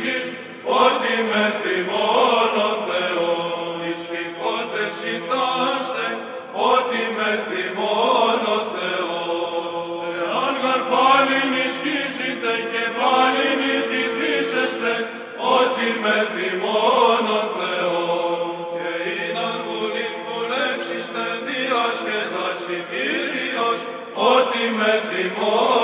γης ότι με θυμών ο Θεός ησυχότε σιτάστε ότι με θυμών ο Θεός. Εάν γαρπάλι νησκίσετε και πάλι νικηθήσεστε ότι με θυμών ο Θεός. Και είναι βουλήν βουλεύσιστε Δίας και δασιτήριος ότι με θυμών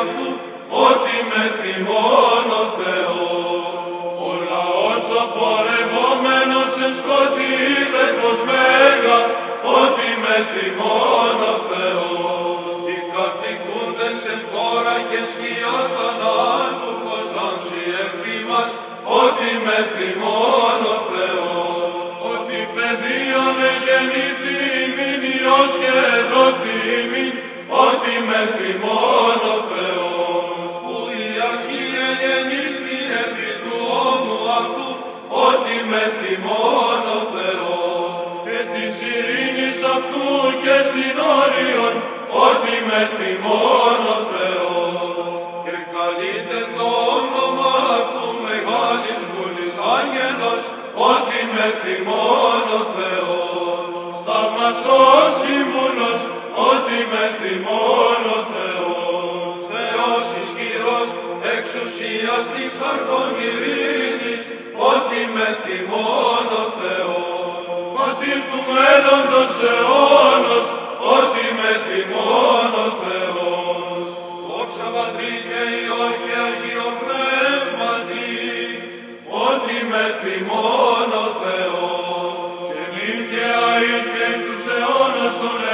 αυτού ότι με θυμών Θεό. Ο λαός ο πορευόμενος σε σκότη είδε πως μέγα ότι με θυμών Θεό. Θεός. Οι κατοικούντες σε χώρα και σκιά θανάτου πως λάμψει ευρύ μας ότι με θυμών Θεό. Ότι Ότι παιδίον γεννήθη ημιν και δόθη ότι με θυμών Όνο Θεό. Και καλύτερε το όμω που με χάρη που Ότι με τι μόνο το Θεό, θα μαστό συμπονο, Ότι με θυμό ο Θεός. Θεωσή σκυρό, εξουσίας στη σανίλη, Ότι με θυμό το Θεό, Μαζί που με τον δωσε. Lord.